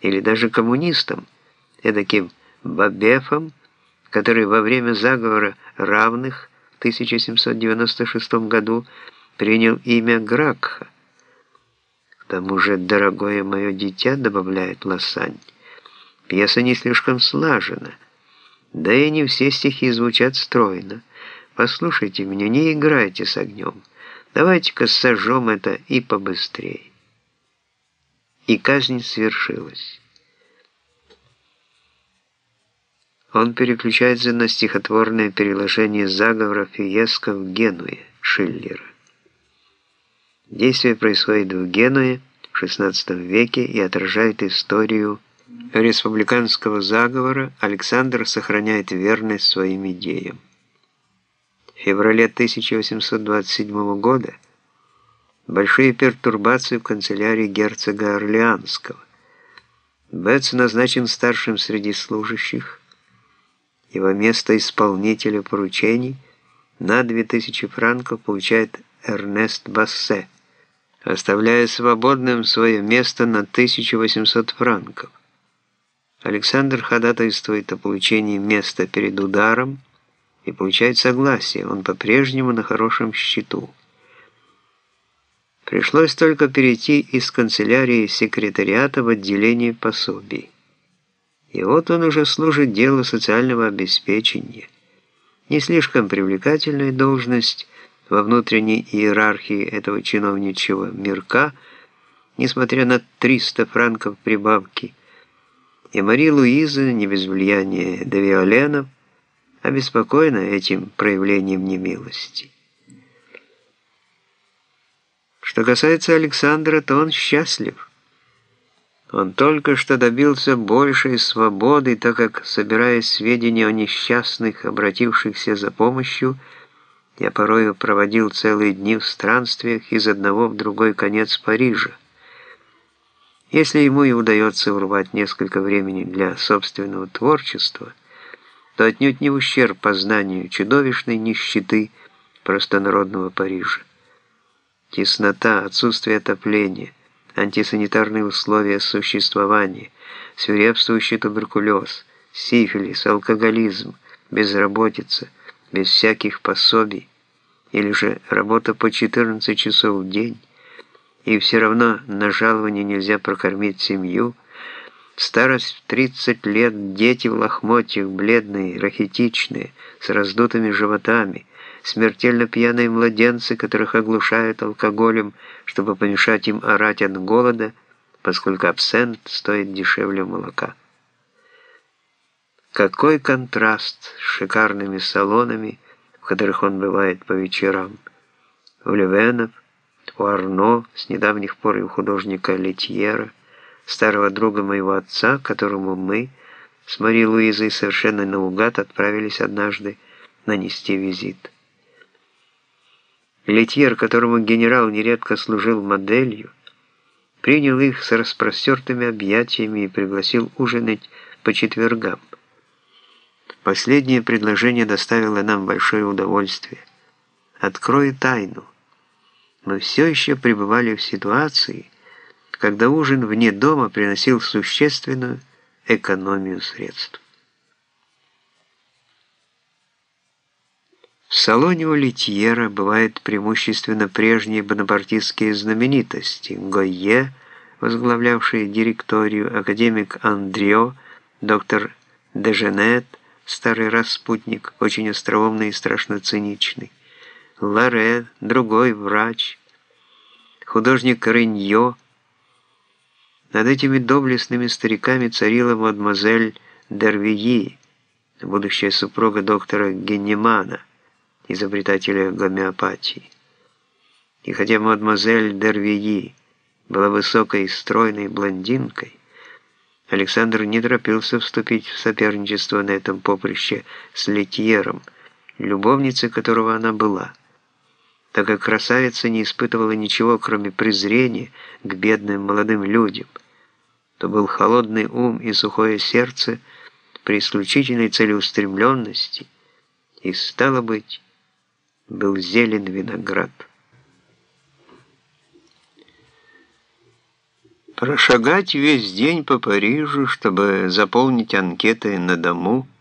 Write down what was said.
или даже коммунистом, эдаким Бабефом, который во время заговора равных в 1796 году принял имя Гракха. К тому же «дорогое мое дитя», добавляет Лосань, пьеса не слишком слажена, да и не все стихи звучат стройно. Послушайте меня, не играйте с огнем. Давайте-ка сожжем это и побыстрее. И казнь свершилась. Он переключается на стихотворное переложение заговора Фиеско в Генуе Шиллера. Действие происходит в Генуе в XVI веке и отражает историю республиканского заговора. Александр сохраняет верность своим идеям. В феврале 1827 года большие пертурбации в канцелярии герцога Орлеанского. Бетс назначен старшим среди служащих, его место исполнителя поручений на 2000 франков получает Эрнест Бассе, оставляя свободным свое место на 1800 франков. Александр ходатайствует о получении места перед ударом и получает согласие, он по-прежнему на хорошем счету. Пришлось только перейти из канцелярии секретариата в отделение пособий. И вот он уже служит делу социального обеспечения. Не слишком привлекательная должность во внутренней иерархии этого чиновничьего мирка, несмотря на 300 франков прибавки. И Мари Луиза, не без влияния Девиоленов, обеспокоена этим проявлением немилости. Что касается Александра, то он счастлив. Он только что добился большей свободы, так как, собирая сведения о несчастных, обратившихся за помощью, я порою проводил целые дни в странствиях из одного в другой конец Парижа. Если ему и удается урвать несколько времени для собственного творчества, то отнюдь не в ущерб познанию чудовищной нищеты простонародного Парижа. Теснота, отсутствие отопления, антисанитарные условия существования, свирепствующий туберкулез, сифилис, алкоголизм, безработица, без всяких пособий, или же работа по 14 часов в день, и все равно на жалование нельзя прокормить семью, старость в 30 лет, дети в лохмотьях, бледные, рахитичные, с раздутыми животами, смертельно пьяные младенцы, которых оглушают алкоголем, чтобы помешать им орать от голода, поскольку абсент стоит дешевле молока. Какой контраст с шикарными салонами, в которых он бывает по вечерам. У Левенов, у Арно, с недавних пор и у художника Летьера, старого друга моего отца, которому мы с Марией Луизой совершенно наугад отправились однажды нанести визит. Летьер, которому генерал нередко служил моделью, принял их с распростертыми объятиями и пригласил ужинать по четвергам. Последнее предложение доставило нам большое удовольствие. Открою тайну. Мы все еще пребывали в ситуации, когда ужин вне дома приносил существенную экономию средств. В салоне у Литьера бывают преимущественно прежние бонапартистские знаменитости. Гойе, возглавлявший директорию, академик Андрео, доктор Деженет, старый распутник, очень остроумный и страшно циничный, Ларе, другой врач, художник Реньо. Над этими доблестными стариками царила мадемуазель Дервии, будущая супруга доктора Геннемана изобретателя гомеопатии. И хотя мадемуазель Дервии была высокой и стройной блондинкой, Александр не торопился вступить в соперничество на этом поприще с Летьером, любовницей которого она была, так как красавица не испытывала ничего, кроме презрения к бедным молодым людям, то был холодный ум и сухое сердце при исключительной целеустремленности, и, стало быть, был зелен виноград. Прошагать весь день по Парижу, чтобы заполнить анкеты на дому –